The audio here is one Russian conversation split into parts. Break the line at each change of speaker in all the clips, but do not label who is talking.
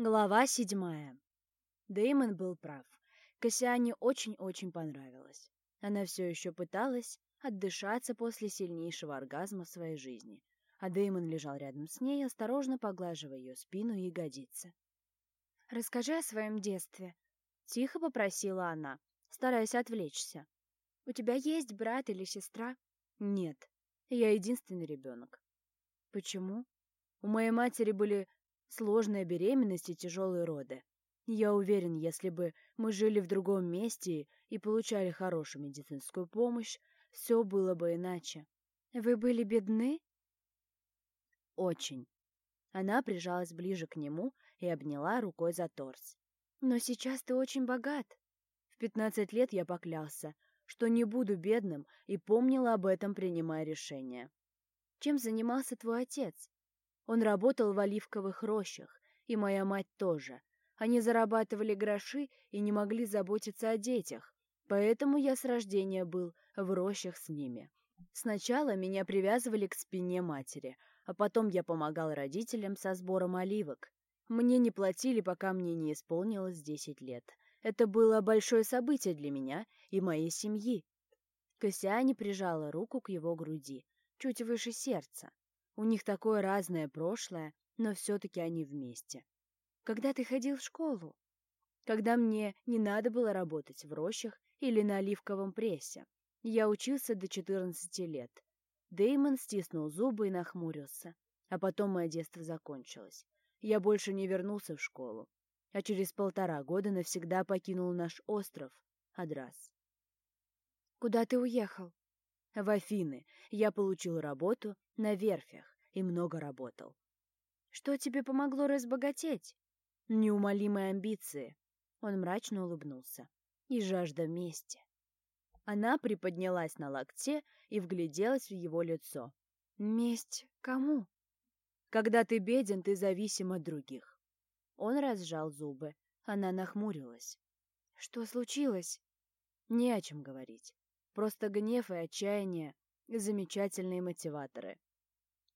Глава седьмая. Дэймон был прав. Кассиане очень-очень понравилось. Она все еще пыталась отдышаться после сильнейшего оргазма в своей жизни, а Дэймон лежал рядом с ней, осторожно поглаживая ее спину и ягодицы. «Расскажи о своем детстве», — тихо попросила она, стараясь отвлечься. «У тебя есть брат или сестра?» «Нет, я единственный ребенок». «Почему?» «У моей матери были сложная беременность и тяжелые роды. Я уверен, если бы мы жили в другом месте и получали хорошую медицинскую помощь, все было бы иначе. Вы были бедны? Очень. Она прижалась ближе к нему и обняла рукой за торс. Но сейчас ты очень богат. В пятнадцать лет я поклялся, что не буду бедным и помнила об этом, принимая решение. Чем занимался твой отец? Он работал в оливковых рощах, и моя мать тоже. Они зарабатывали гроши и не могли заботиться о детях, поэтому я с рождения был в рощах с ними. Сначала меня привязывали к спине матери, а потом я помогал родителям со сбором оливок. Мне не платили, пока мне не исполнилось десять лет. Это было большое событие для меня и моей семьи. Кассиане прижала руку к его груди, чуть выше сердца. У них такое разное прошлое, но все-таки они вместе. Когда ты ходил в школу? Когда мне не надо было работать в рощах или на оливковом прессе. Я учился до 14 лет. Деймон стиснул зубы и нахмурился. А потом мое детство закончилось. Я больше не вернулся в школу. А через полтора года навсегда покинул наш остров, Адрас. «Куда ты уехал?» «В Афины. Я получил работу на верфях и много работал. Что тебе помогло разбогатеть? Неумолимые амбиции. Он мрачно улыбнулся. И жажда мести. Она приподнялась на локте и вгляделась в его лицо. Месть кому? Когда ты беден, ты зависим от других. Он разжал зубы. Она нахмурилась. Что случилось? Не о чем говорить. Просто гнев и отчаяние — замечательные мотиваторы.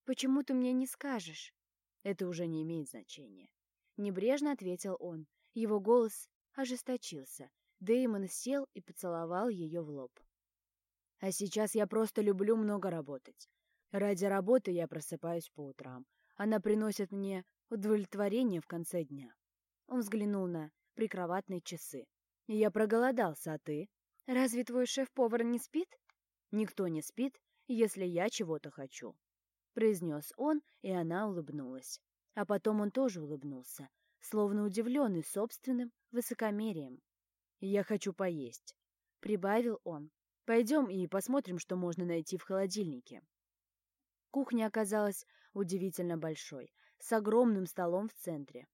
«Почему ты мне не скажешь?» «Это уже не имеет значения». Небрежно ответил он. Его голос ожесточился. Дэймон сел и поцеловал ее в лоб. «А сейчас я просто люблю много работать. Ради работы я просыпаюсь по утрам. Она приносит мне удовлетворение в конце дня». Он взглянул на прикроватные часы. «Я проголодался, а ты? Разве твой шеф-повар не спит?» «Никто не спит, если я чего-то хочу. — произнес он, и она улыбнулась. А потом он тоже улыбнулся, словно удивленный собственным высокомерием. «Я хочу поесть», — прибавил он. «Пойдем и посмотрим, что можно найти в холодильнике». Кухня оказалась удивительно большой, с огромным столом в центре.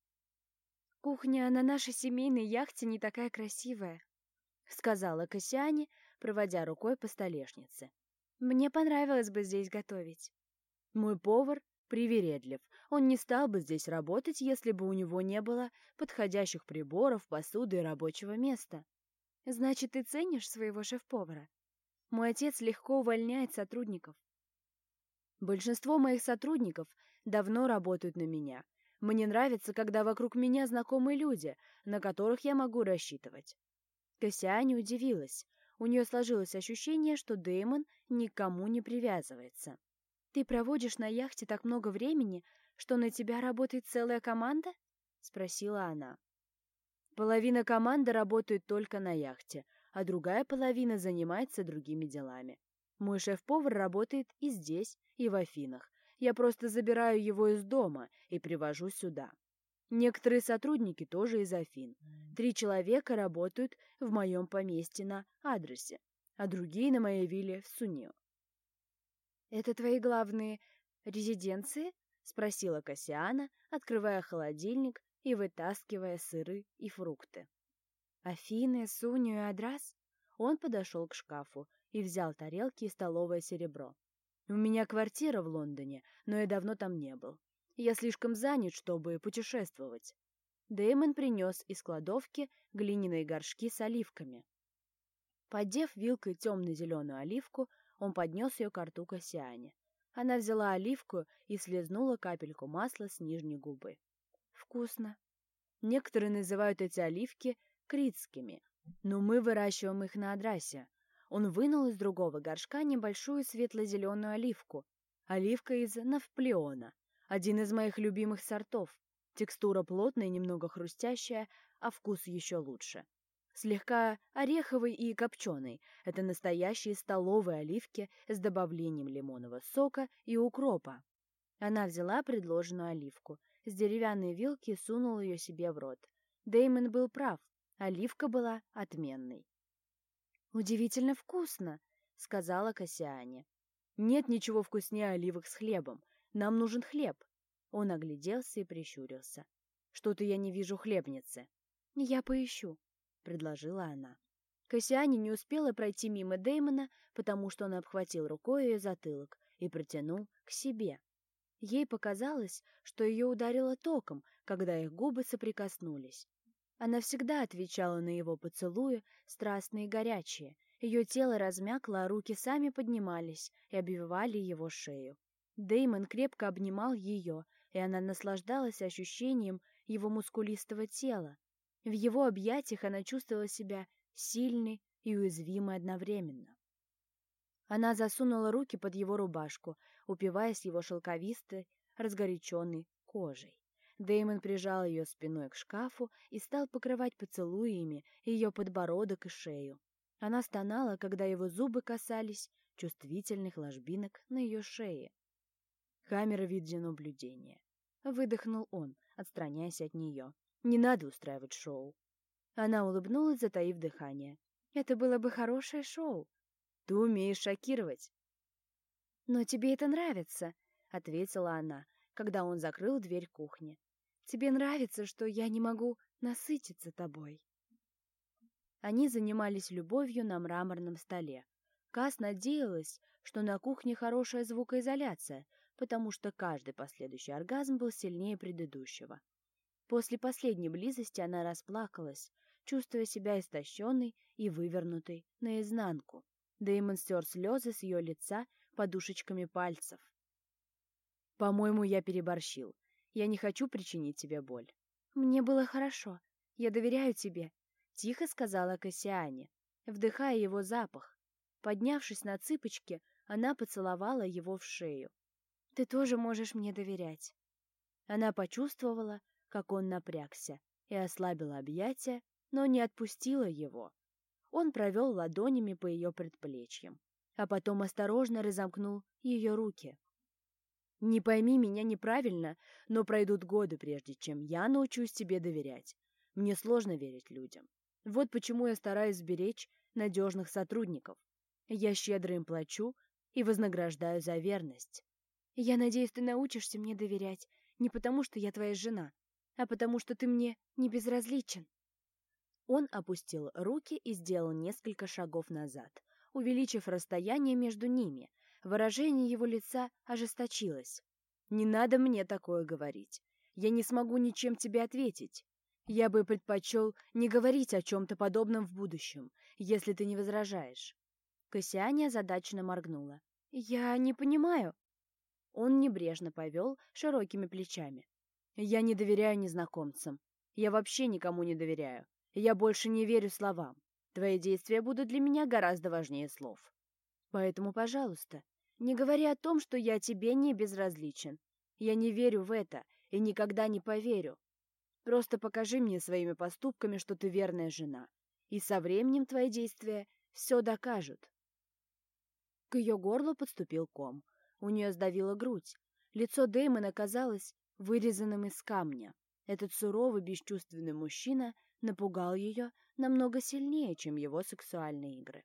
«Кухня на нашей семейной яхте не такая красивая», — сказала Кассиане, проводя рукой по столешнице. «Мне понравилось бы здесь готовить». Мой повар привередлив. Он не стал бы здесь работать, если бы у него не было подходящих приборов, посуды и рабочего места. Значит, ты ценишь своего шеф-повара? Мой отец легко увольняет сотрудников. Большинство моих сотрудников давно работают на меня. Мне нравится, когда вокруг меня знакомые люди, на которых я могу рассчитывать. Кассиане удивилась. У нее сложилось ощущение, что Дэймон никому не привязывается. Ты проводишь на яхте так много времени, что на тебя работает целая команда? спросила она. Половина команды работает только на яхте, а другая половина занимается другими делами. Мой шеф-повар работает и здесь, и в Афинах. Я просто забираю его из дома и привожу сюда. Некоторые сотрудники тоже из Афин. Три человека работают в моем поместье на адресе, а другие на моей вилле в Сунио. «Это твои главные резиденции?» — спросила Кассиана, открывая холодильник и вытаскивая сыры и фрукты. «Афины, Суню и Адрас?» Он подошел к шкафу и взял тарелки и столовое серебро. «У меня квартира в Лондоне, но я давно там не был. Я слишком занят, чтобы путешествовать». Дэймон принес из кладовки глиняные горшки с оливками. Поддев вилкой темно-зеленую оливку, он поднес ее к рту Кассиане. Она взяла оливку и слезнула капельку масла с нижней губы. «Вкусно!» Некоторые называют эти оливки критскими, но мы выращиваем их на Адрасе. Он вынул из другого горшка небольшую светло-зеленую оливку. Оливка из Навплеона, один из моих любимых сортов. Текстура плотная, немного хрустящая, а вкус еще лучше. Слегка ореховый и копченый. Это настоящие столовые оливки с добавлением лимонного сока и укропа. Она взяла предложенную оливку, с деревянной вилки сунула ее себе в рот. Деймон был прав, оливка была отменной. «Удивительно вкусно», — сказала Кассиане. «Нет ничего вкуснее оливок с хлебом. Нам нужен хлеб. Он огляделся и прищурился. «Что-то я не вижу хлебницы». «Я поищу», — предложила она. Кассиане не успела пройти мимо Дэймона, потому что он обхватил рукой ее затылок и протянул к себе. Ей показалось, что ее ударило током, когда их губы соприкоснулись. Она всегда отвечала на его поцелуи, страстные и горячие. Ее тело размякло, а руки сами поднимались и обвивали его шею. Деймон крепко обнимал ее, и она наслаждалась ощущением его мускулистого тела. В его объятиях она чувствовала себя сильной и уязвимой одновременно. Она засунула руки под его рубашку, упиваясь его шелковистой, разгоряченной кожей. Дэймон прижал ее спиной к шкафу и стал покрывать поцелуями ее подбородок и шею. Она стонала, когда его зубы касались чувствительных ложбинок на ее шее. Камера видеонаблюдения. Выдохнул он, отстраняясь от нее. Не надо устраивать шоу. Она улыбнулась, затаив дыхание. Это было бы хорошее шоу. Ты умеешь шокировать. Но тебе это нравится, ответила она, когда он закрыл дверь кухни. Тебе нравится, что я не могу насытиться тобой. Они занимались любовью на мраморном столе. Кас надеялась, что на кухне хорошая звукоизоляция, потому что каждый последующий оргазм был сильнее предыдущего. После последней близости она расплакалась, чувствуя себя истощенной и вывернутой наизнанку. Дэймон стер слезы с ее лица подушечками пальцев. «По-моему, я переборщил. Я не хочу причинить тебе боль». «Мне было хорошо. Я доверяю тебе», — тихо сказала Кассиане, вдыхая его запах. Поднявшись на цыпочки, она поцеловала его в шею. Ты тоже можешь мне доверять. Она почувствовала, как он напрягся, и ослабила объятия, но не отпустила его. Он провел ладонями по ее предплечьям, а потом осторожно разомкнул ее руки. «Не пойми меня неправильно, но пройдут годы, прежде чем я научусь тебе доверять. Мне сложно верить людям. Вот почему я стараюсь сберечь надежных сотрудников. Я щедро им плачу и вознаграждаю за верность. Я надеюсь, ты научишься мне доверять, не потому что я твоя жена, а потому что ты мне не безразличен. Он опустил руки и сделал несколько шагов назад, увеличив расстояние между ними. Выражение его лица ожесточилось. «Не надо мне такое говорить. Я не смогу ничем тебе ответить. Я бы предпочел не говорить о чем-то подобном в будущем, если ты не возражаешь». Кассиане озадаченно моргнула. «Я не понимаю», он небрежно повел широкими плечами. «Я не доверяю незнакомцам. Я вообще никому не доверяю. Я больше не верю словам. Твои действия будут для меня гораздо важнее слов. Поэтому, пожалуйста, не говори о том, что я тебе не безразличен. Я не верю в это и никогда не поверю. Просто покажи мне своими поступками, что ты верная жена. И со временем твои действия все докажут». К ее горлу подступил ком. У нее сдавила грудь. Лицо Дэймона казалось вырезанным из камня. Этот суровый, бесчувственный мужчина напугал ее намного сильнее, чем его сексуальные игры.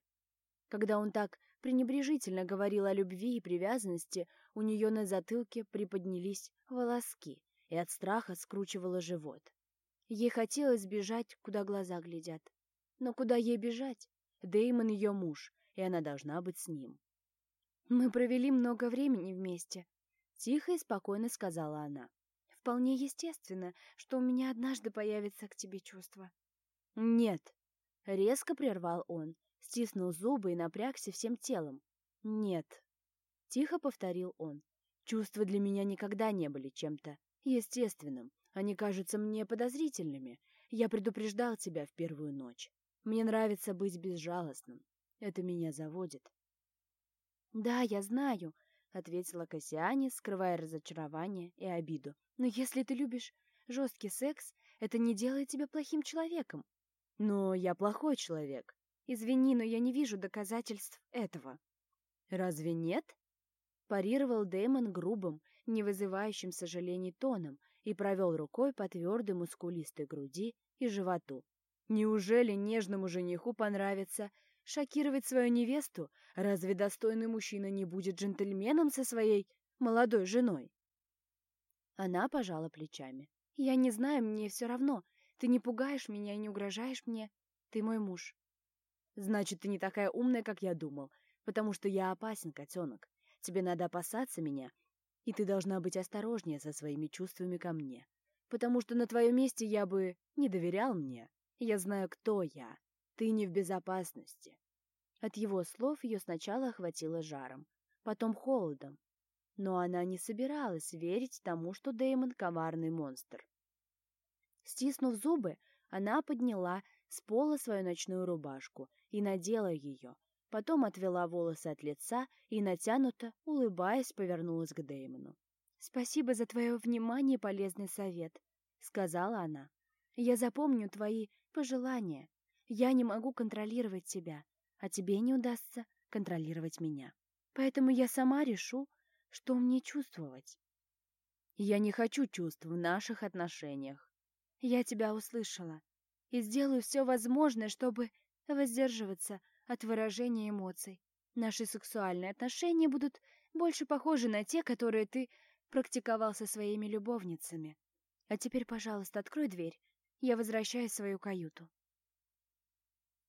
Когда он так пренебрежительно говорил о любви и привязанности, у нее на затылке приподнялись волоски, и от страха скручивало живот. Ей хотелось бежать, куда глаза глядят. Но куда ей бежать? Дэймон ее муж, и она должна быть с ним. «Мы провели много времени вместе», — тихо и спокойно сказала она. «Вполне естественно, что у меня однажды появится к тебе чувство». «Нет», — резко прервал он, стиснул зубы и напрягся всем телом. «Нет», — тихо повторил он. «Чувства для меня никогда не были чем-то естественным. Они кажутся мне подозрительными. Я предупреждал тебя в первую ночь. Мне нравится быть безжалостным. Это меня заводит. «Да, я знаю», — ответила Кассиане, скрывая разочарование и обиду. «Но если ты любишь жесткий секс, это не делает тебя плохим человеком». «Но я плохой человек. Извини, но я не вижу доказательств этого». «Разве нет?» Парировал Дэймон грубым, не вызывающим сожалений тоном и провел рукой по твердой мускулистой груди и животу. Неужели нежному жениху понравится шокировать свою невесту? Разве достойный мужчина не будет джентльменом со своей молодой женой? Она пожала плечами. «Я не знаю, мне все равно. Ты не пугаешь меня и не угрожаешь мне. Ты мой муж». «Значит, ты не такая умная, как я думал, потому что я опасен, котенок. Тебе надо опасаться меня, и ты должна быть осторожнее со своими чувствами ко мне, потому что на твоем месте я бы не доверял мне. Я знаю, кто я. Ты не в безопасности». От его слов ее сначала охватило жаром, потом холодом. Но она не собиралась верить тому, что Дэймон — коварный монстр. Стиснув зубы, она подняла с пола свою ночную рубашку и надела ее, потом отвела волосы от лица и, натянуто, улыбаясь, повернулась к Дэймону. «Спасибо за твое внимание и полезный совет», — сказала она. «Я запомню твои пожелания. Я не могу контролировать тебя, а тебе не удастся контролировать меня. Поэтому я сама решу, что мне чувствовать». «Я не хочу чувств в наших отношениях». «Я тебя услышала и сделаю все возможное, чтобы воздерживаться от выражения эмоций. Наши сексуальные отношения будут больше похожи на те, которые ты практиковал со своими любовницами. А теперь, пожалуйста, открой дверь. Я возвращаюсь в свою каюту.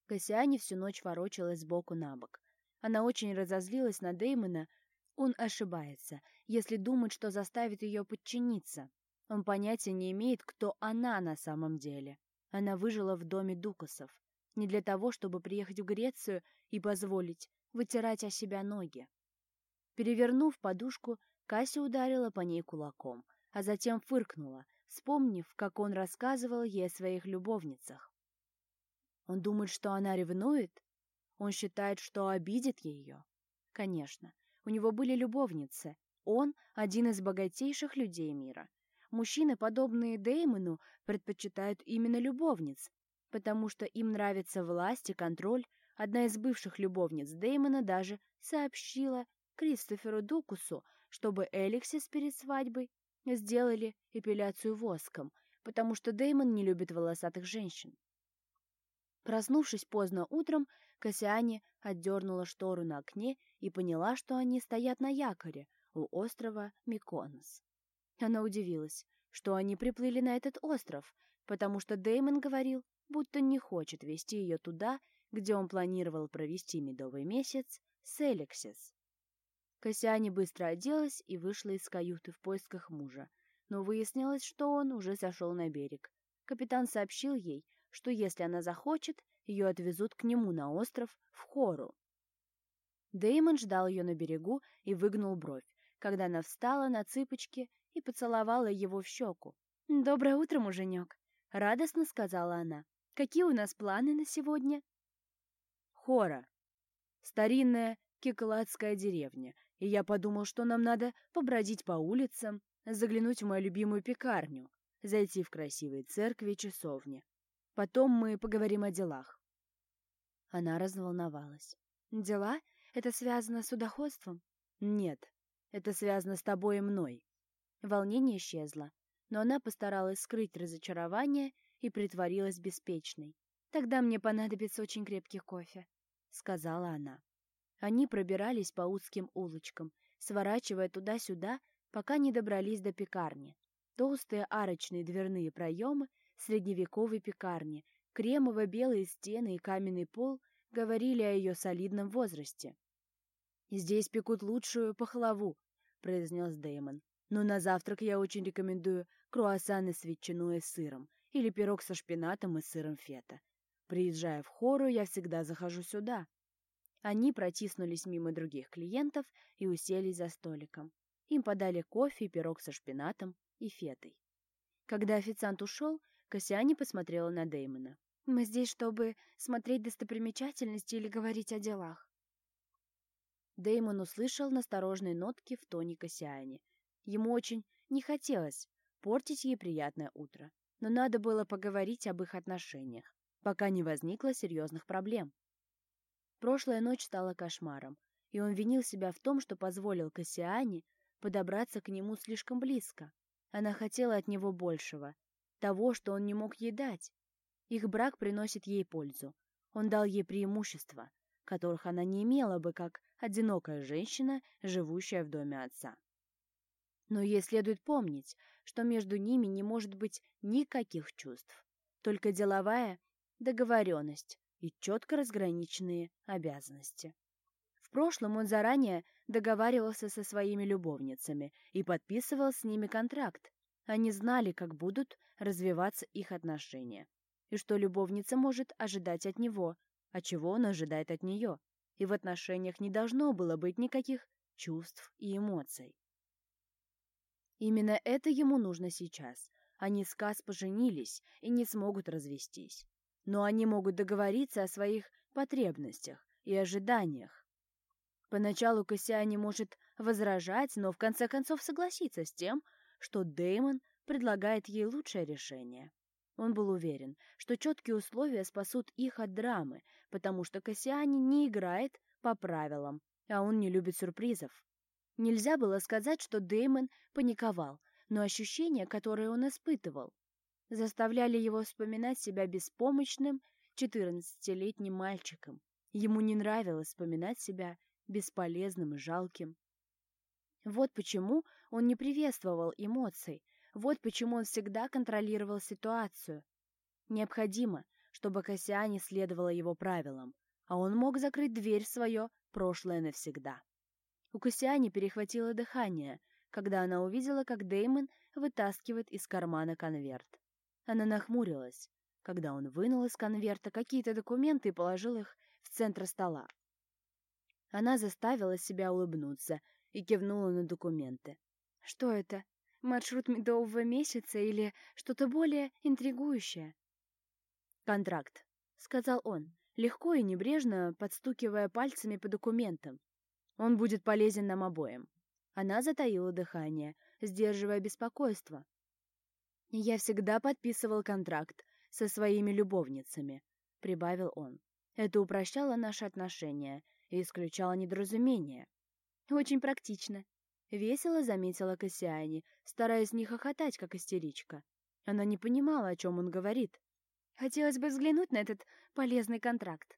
Кассиане всю ночь ворочалась сбоку на бок. Она очень разозлилась на Дэймона. Он ошибается, если думает, что заставит ее подчиниться. Он понятия не имеет, кто она на самом деле. Она выжила в доме Дукасов не для того, чтобы приехать в Грецию и позволить вытирать о себя ноги. Перевернув подушку, Кася ударила по ней кулаком, а затем фыркнула, вспомнив, как он рассказывал ей о своих любовницах. Он думает, что она ревнует? Он считает, что обидит ее? Конечно, у него были любовницы. Он — один из богатейших людей мира. Мужчины, подобные Деймону, предпочитают именно любовниц, потому что им нравится власть и контроль, одна из бывших любовниц Дэймона даже сообщила Кристоферу Дукусу, чтобы Эликсис перед свадьбой сделали эпиляцию воском, потому что Дэймон не любит волосатых женщин. Проснувшись поздно утром, Кассиане отдернула штору на окне и поняла, что они стоят на якоре у острова Миконос. Она удивилась, что они приплыли на этот остров, потому что Дэймон говорил, будто не хочет вести ее туда, где он планировал провести медовый месяц с Эликсис. Кассиане быстро оделась и вышла из каюты в поисках мужа, но выяснилось, что он уже сошел на берег. Капитан сообщил ей, что если она захочет, ее отвезут к нему на остров в Хору. Дэймон ждал ее на берегу и выгнул бровь, когда она встала на цыпочки и поцеловала его в щеку. «Доброе утро, муженек!» — радостно сказала она. Какие у нас планы на сегодня? Хора. Старинная кикладская деревня. И я подумал, что нам надо побродить по улицам, заглянуть в мою любимую пекарню, зайти в красивые церкви и часовни. Потом мы поговорим о делах. Она разволновалась. Дела? Это связано с судоходством? Нет, это связано с тобой и мной. Волнение исчезло, но она постаралась скрыть разочарование и притворилась беспечной. «Тогда мне понадобится очень крепкий кофе», — сказала она. Они пробирались по узким улочкам, сворачивая туда-сюда, пока не добрались до пекарни. Толстые арочные дверные проемы средневековой пекарни, кремово-белые стены и каменный пол говорили о ее солидном возрасте. «Здесь пекут лучшую пахлаву», — произнес Дэймон. «Но на завтрак я очень рекомендую круассаны с ветчиной и сыром или пирог со шпинатом и сыром фета. Приезжая в хору, я всегда захожу сюда. Они протиснулись мимо других клиентов и уселись за столиком. Им подали кофе пирог со шпинатом и фетой. Когда официант ушел, Кассиане посмотрела на Дэймона. «Мы здесь, чтобы смотреть достопримечательности или говорить о делах?» Дэймон услышал насторожные нотки в тоне Кассиане. Ему очень не хотелось портить ей приятное утро, но надо было поговорить об их отношениях, пока не возникло серьезных проблем. Прошлая ночь стала кошмаром, и он винил себя в том, что позволил Кассиане подобраться к нему слишком близко. Она хотела от него большего, того, что он не мог ей дать. Их брак приносит ей пользу. Он дал ей преимущества, которых она не имела бы как одинокая женщина, живущая в доме отца. Но ей следует помнить, что между ними не может быть никаких чувств, только деловая договоренность и четко разграниченные обязанности. В прошлом он заранее договаривался со своими любовницами и подписывал с ними контракт. Они знали, как будут развиваться их отношения, и что любовница может ожидать от него, а чего он ожидает от нее, и в отношениях не должно было быть никаких чувств и эмоций. Именно это ему нужно сейчас. Они с Кас поженились и не смогут развестись. Но они могут договориться о своих потребностях и ожиданиях. Поначалу Кассиане может возражать, но в конце концов согласиться с тем, что Деймон предлагает ей лучшее решение. Он был уверен, что четкие условия спасут их от драмы, потому что Кассиани не играет по правилам, а он не любит сюрпризов. Нельзя было сказать, что Дэймон паниковал, но ощущения, которые он испытывал, заставляли его вспоминать себя беспомощным четырнадцатилетним мальчиком. Ему не нравилось вспоминать себя бесполезным и жалким. Вот почему он не приветствовал эмоций, вот почему он всегда контролировал ситуацию. Необходимо, чтобы Кассиане следовала его правилам, а он мог закрыть дверь в свое прошлое навсегда. У Кассиане перехватило дыхание, когда она увидела, как Деймон вытаскивает из кармана конверт. Она нахмурилась, когда он вынул из конверта какие-то документы и положил их в центр стола. Она заставила себя улыбнуться и кивнула на документы. «Что это?» Маршрут медового месяца или что-то более интригующее. «Контракт», — сказал он, легко и небрежно подстукивая пальцами по документам. «Он будет полезен нам обоим». Она затаила дыхание, сдерживая беспокойство. «Я всегда подписывал контракт со своими любовницами», — прибавил он. «Это упрощало наши отношения и исключало недоразумения». «Очень практично», Весело заметила Кассиане, стараясь не хохотать, как истеричка. Она не понимала, о чем он говорит. Хотелось бы взглянуть на этот полезный контракт.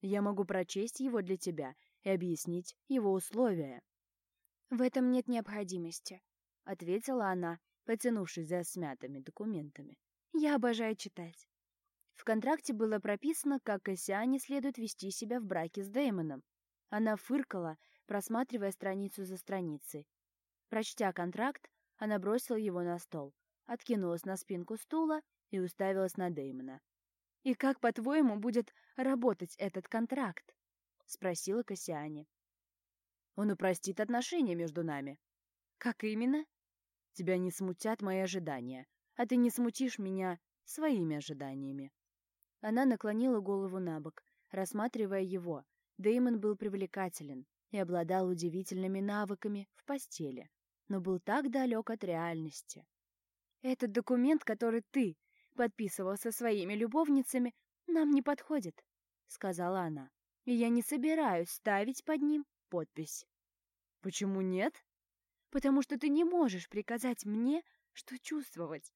Я могу прочесть его для тебя и объяснить его условия. В этом нет необходимости, ответила она, потянувшись за смятыми документами. Я обожаю читать. В контракте было прописано, как Кассиане следует вести себя в браке с Дэймоном. Она фыркала, просматривая страницу за страницей. Прочтя контракт, она бросила его на стол, откинулась на спинку стула и уставилась на Дэймона. «И как, по-твоему, будет работать этот контракт?» — спросила Кассиане. «Он упростит отношения между нами». «Как именно?» «Тебя не смутят мои ожидания, а ты не смутишь меня своими ожиданиями». Она наклонила голову на бок, рассматривая его. Дэймон был привлекателен, и обладал удивительными навыками в постели, но был так далек от реальности. «Этот документ, который ты подписывал со своими любовницами, нам не подходит», — сказала она, — «и я не собираюсь ставить под ним подпись». «Почему нет?» «Потому что ты не можешь приказать мне, что чувствовать,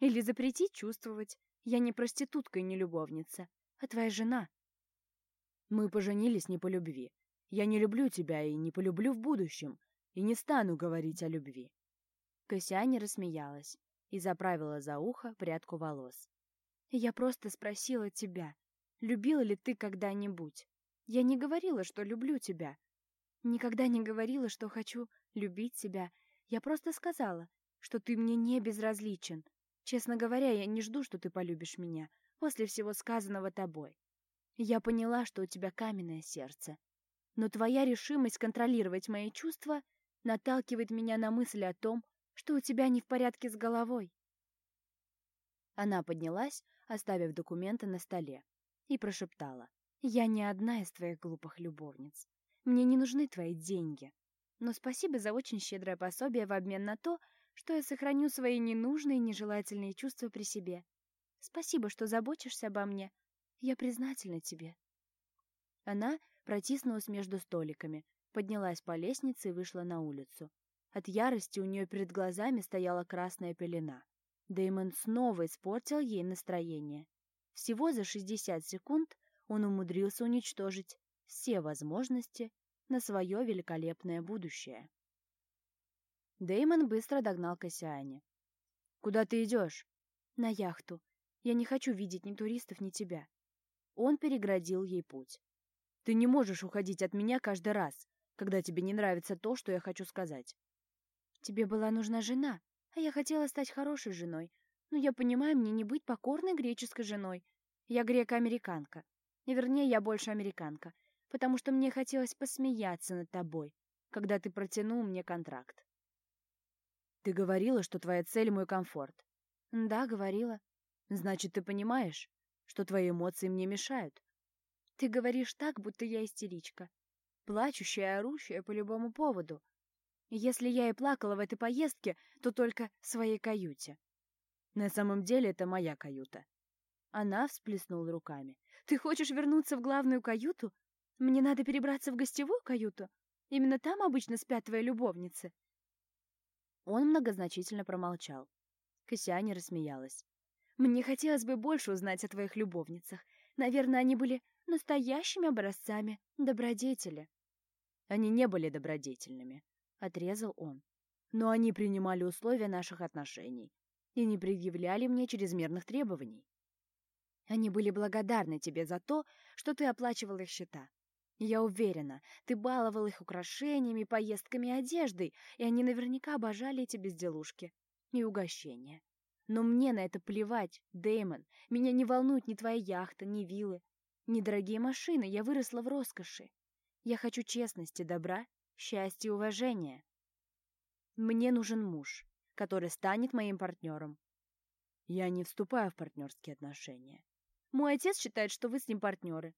или запретить чувствовать. Я не проститутка и не любовница, а твоя жена». Мы поженились не по любви, я не люблю тебя и не полюблю в будущем, и не стану говорить о любви». Косяне рассмеялась и заправила за ухо прядку волос. «Я просто спросила тебя, любила ли ты когда-нибудь? Я не говорила, что люблю тебя. Никогда не говорила, что хочу любить тебя. Я просто сказала, что ты мне не безразличен. Честно говоря, я не жду, что ты полюбишь меня после всего сказанного тобой. Я поняла, что у тебя каменное сердце, но твоя решимость контролировать мои чувства наталкивает меня на мысль о том, что у тебя не в порядке с головой. Она поднялась, оставив документы на столе, и прошептала. «Я не одна из твоих глупых любовниц. Мне не нужны твои деньги. Но спасибо за очень щедрое пособие в обмен на то, что я сохраню свои ненужные нежелательные чувства при себе. Спасибо, что заботишься обо мне. Я признательна тебе». Она протиснулась между столиками, поднялась по лестнице и вышла на улицу. От ярости у нее перед глазами стояла красная пелена. Дэймон снова испортил ей настроение. Всего за 60 секунд он умудрился уничтожить все возможности на свое великолепное будущее. Дэймон быстро догнал Кассиане. «Куда ты идешь?» «На яхту. Я не хочу видеть ни туристов, ни тебя». Он переградил ей путь. «Ты не можешь уходить от меня каждый раз, когда тебе не нравится то, что я хочу сказать». «Тебе была нужна жена, а я хотела стать хорошей женой. Но я понимаю, мне не быть покорной греческой женой. Я грека-американка. Вернее, я больше американка, потому что мне хотелось посмеяться над тобой, когда ты протянул мне контракт. Ты говорила, что твоя цель — мой комфорт. Да, говорила. Значит, ты понимаешь, что твои эмоции мне мешают. Ты говоришь так, будто я истеричка. Плачущая и орущая по любому поводу. Если я и плакала в этой поездке, то только в своей каюте. На самом деле это моя каюта. Она всплеснула руками. Ты хочешь вернуться в главную каюту? Мне надо перебраться в гостевую каюту. Именно там обычно спят твои любовницы. Он многозначительно промолчал. Кассиане рассмеялась. Мне хотелось бы больше узнать о твоих любовницах. Наверное, они были настоящими образцами добродетели. Они не были добродетельными, отрезал он. Но они принимали условия наших отношений и не предъявляли мне чрезмерных требований. Они были благодарны тебе за то, что ты оплачивал их счета. Я уверена, ты баловал их украшениями, поездками одеждой, и они наверняка обожали эти безделушки и угощения. Но мне на это плевать, Дэймон. Меня не волнует ни твоя яхта, ни виллы, ни дорогие машины. Я выросла в роскоши. Я хочу честности, добра, счастья и уважения. Мне нужен муж, который станет моим партнером. Я не вступаю в партнерские отношения. Мой отец считает, что вы с ним партнеры.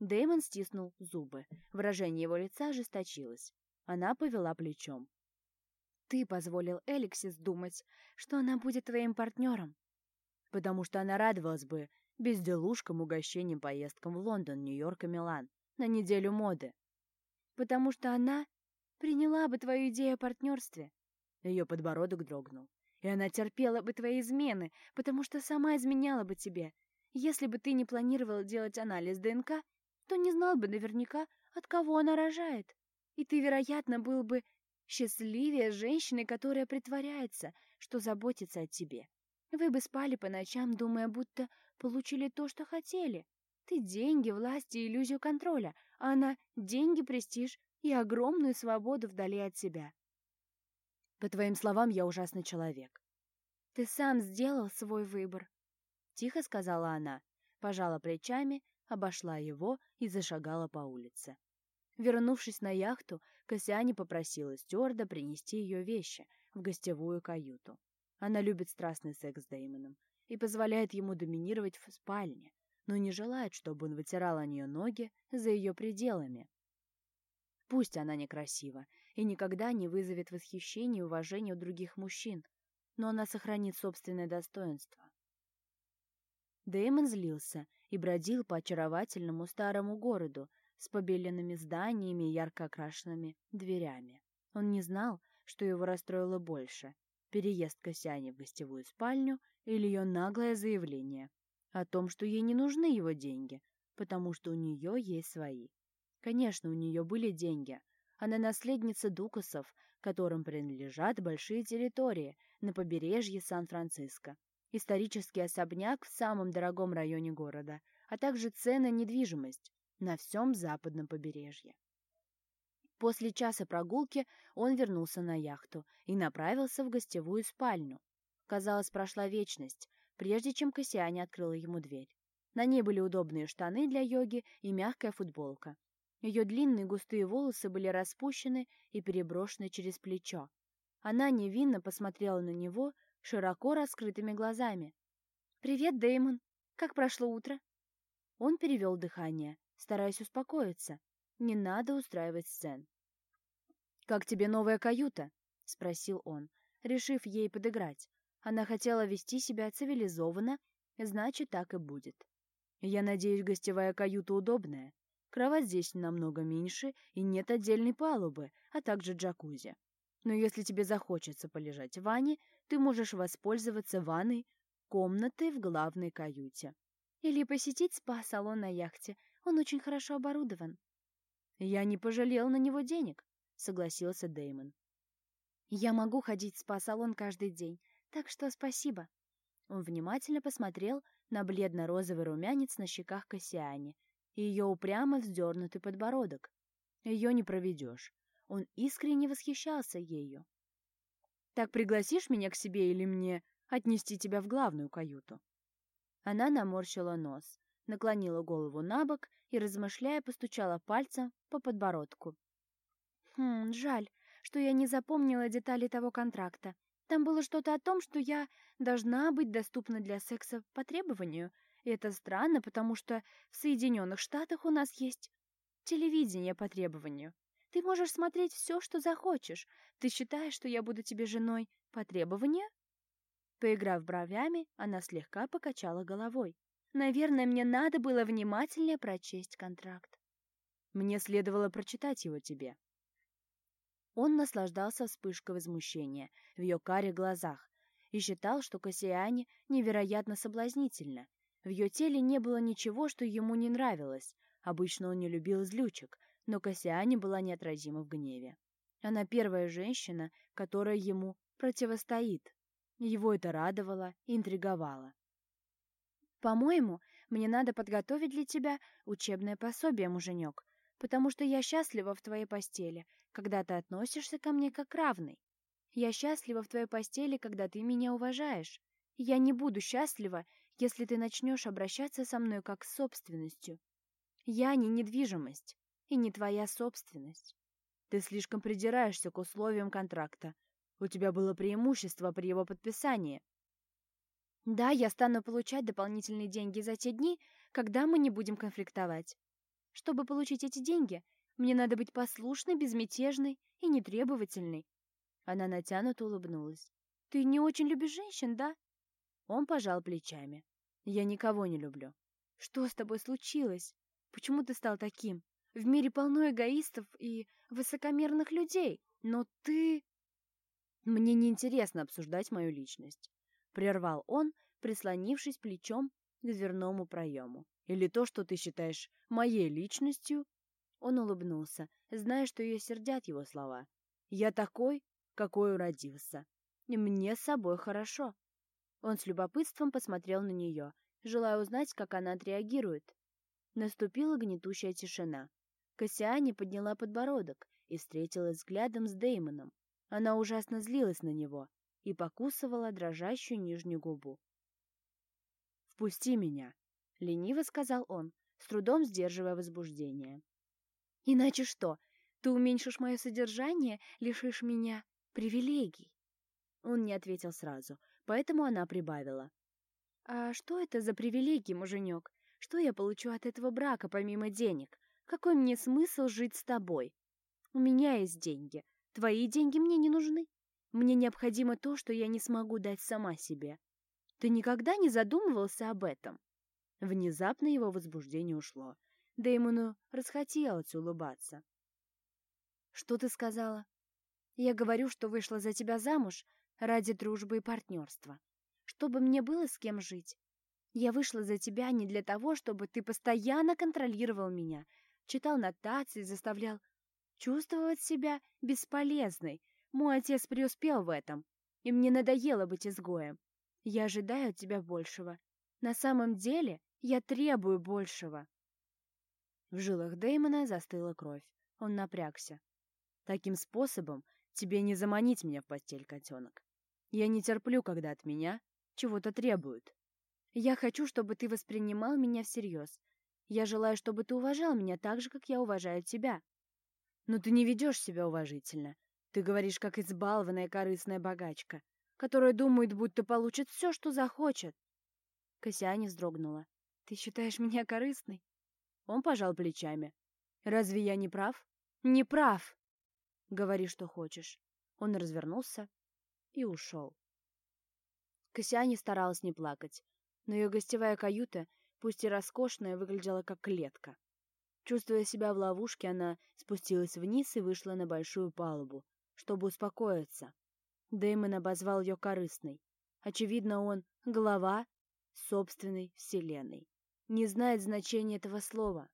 Дэймон стиснул зубы. Выражение его лица ожесточилось. Она повела плечом. Ты позволил Эликсис думать, что она будет твоим партнером. Потому что она радовалась бы безделушкам, угощениям, поездкам в Лондон, Нью-Йорк и Милан на неделю моды. Потому что она приняла бы твою идею о партнерстве. Ее подбородок дрогнул. И она терпела бы твои измены, потому что сама изменяла бы тебе. Если бы ты не планировала делать анализ ДНК, то не знал бы наверняка, от кого она рожает. И ты, вероятно, был бы счастливее женщины, которая притворяется, что заботится о тебе. Вы бы спали по ночам, думая, будто получили то, что хотели. Ты деньги, власть и иллюзию контроля, а она деньги, престиж и огромную свободу вдали от себя. По твоим словам, я ужасный человек. Ты сам сделал свой выбор. Тихо сказала она, пожала плечами, обошла его и зашагала по улице. Вернувшись на яхту, Кассиане попросила стюарда принести ее вещи в гостевую каюту. Она любит страстный секс с Дэймоном и позволяет ему доминировать в спальне, но не желает, чтобы он вытирал о нее ноги за ее пределами. Пусть она некрасива и никогда не вызовет восхищения и уважения у других мужчин, но она сохранит собственное достоинство. Дэймон злился и бродил по очаровательному старому городу с побеленными зданиями и ярко окрашенными дверями. Он не знал, что его расстроило больше — переезд Косяни в гостевую спальню или ее наглое заявление о том, что ей не нужны его деньги, потому что у нее есть свои. Конечно, у нее были деньги. Она наследница Дукасов, которым принадлежат большие территории на побережье Сан-Франциско, исторический особняк в самом дорогом районе города, а также ценная недвижимость на всем западном побережье. После часа прогулки он вернулся на яхту и направился в гостевую спальню. Казалось, прошла вечность, прежде чем Кассиане открыла ему дверь. На ней были удобные штаны для йоги и мягкая футболка. Ее длинные густые волосы были распущены и переброшены через плечо. Она невинно посмотрела на него широко раскрытыми глазами. «Привет, Дэймон. Как прошло утро?» Он перевел дыхание, стараясь успокоиться. Не надо устраивать сцен. «Как тебе новая каюта?» — спросил он, решив ей подыграть. Она хотела вести себя цивилизованно, значит, так и будет. «Я надеюсь, гостевая каюта удобная. Кровать здесь намного меньше и нет отдельной палубы, а также джакузи. Но если тебе захочется полежать в ванне, ты можешь воспользоваться ванной комнатой в главной каюте. Или посетить спа-салон на яхте. Он очень хорошо оборудован. Я не пожалел на него денег, согласился Дэймон. Я могу ходить в спа-салон каждый день, так что спасибо. Он внимательно посмотрел на бледно-розовый румянец на щеках Кассиане и ее упрямо вздернутый подбородок. Ее не проведешь. Он искренне восхищался ею. «Так пригласишь меня к себе или мне отнести тебя в главную каюту?» Она наморщила нос, наклонила голову на бок и, размышляя, постучала пальцем по подбородку. «Хм, жаль, что я не запомнила детали того контракта. Там было что-то о том, что я должна быть доступна для секса по требованию. И это странно, потому что в Соединенных Штатах у нас есть телевидение по требованию. Ты можешь смотреть все, что захочешь. Ты считаешь, что я буду тебе женой по требованию?» Поиграв бровями, она слегка покачала головой. «Наверное, мне надо было внимательнее прочесть контракт. Мне следовало прочитать его тебе». Он наслаждался вспышкой возмущения в ее каре глазах и считал, что Кассиане невероятно соблазнительна. В ее теле не было ничего, что ему не нравилось. Обычно он не любил злючек, но Кассиане была неотразима в гневе. Она первая женщина, которая ему противостоит. Его это радовало и интриговало. «По-моему, мне надо подготовить для тебя учебное пособие, муженек, потому что я счастлива в твоей постели, когда ты относишься ко мне как равный. Я счастлива в твоей постели, когда ты меня уважаешь. Я не буду счастлива, если ты начнешь обращаться со мной как с собственностью. Я не недвижимость и не твоя собственность. Ты слишком придираешься к условиям контракта, у тебя было преимущество при его подписании. Да, я стану получать дополнительные деньги за те дни, когда мы не будем конфликтовать. Чтобы получить эти деньги, мне надо быть послушной, безмятежной и нетребовательной. Она натянуто улыбнулась. Ты не очень любишь женщин, да? Он пожал плечами. Я никого не люблю. Что с тобой случилось? Почему ты стал таким? В мире полно эгоистов и высокомерных людей, но ты... «Мне неинтересно обсуждать мою личность», — прервал он, прислонившись плечом к дверному проему. «Или то, что ты считаешь моей личностью?» Он улыбнулся, зная, что ее сердят его слова. «Я такой, какой уродился. Мне с собой хорошо». Он с любопытством посмотрел на нее, желая узнать, как она отреагирует. Наступила гнетущая тишина. Кассиане подняла подбородок и встретилась взглядом с Деймоном. Она ужасно злилась на него и покусывала дрожащую нижнюю губу. «Впусти меня», — лениво сказал он, с трудом сдерживая возбуждение. «Иначе что? Ты уменьшишь мое содержание, лишишь меня привилегий?» Он не ответил сразу, поэтому она прибавила. «А что это за привилегии, муженек? Что я получу от этого брака помимо денег? Какой мне смысл жить с тобой? У меня есть деньги, Твои деньги мне не нужны. Мне необходимо то, что я не смогу дать сама себе. Ты никогда не задумывался об этом?» Внезапно его возбуждение ушло. Дэймону расхотелось улыбаться. «Что ты сказала?» «Я говорю, что вышла за тебя замуж ради дружбы и партнерства. Чтобы мне было с кем жить. Я вышла за тебя не для того, чтобы ты постоянно контролировал меня, читал нотации, заставлял чувствовать себя бесполезной. Мой отец преуспел в этом, и мне надоело быть изгоем. Я ожидаю от тебя большего. На самом деле я требую большего. В жилах Дэймона застыла кровь. Он напрягся. Таким способом тебе не заманить меня в постель, котенок. Я не терплю, когда от меня чего-то требуют. Я хочу, чтобы ты воспринимал меня всерьез. Я желаю, чтобы ты уважал меня так же, как я уважаю тебя. Но ты не ведешь себя уважительно. Ты говоришь, как избалованная корыстная богачка, которая думает, будто получит все, что захочет. Кассиане вздрогнула. «Ты считаешь меня корыстной?» Он пожал плечами. «Разве я не прав?» «Не прав!» «Говори, что хочешь». Он развернулся и ушел. Кассиане старалась не плакать, но ее гостевая каюта, пусть и роскошная, выглядела как клетка. Чувствуя себя в ловушке, она спустилась вниз и вышла на большую палубу, чтобы успокоиться. Дэймон обозвал ее корыстной. Очевидно, он — глава собственной вселенной. Не знает значения этого слова,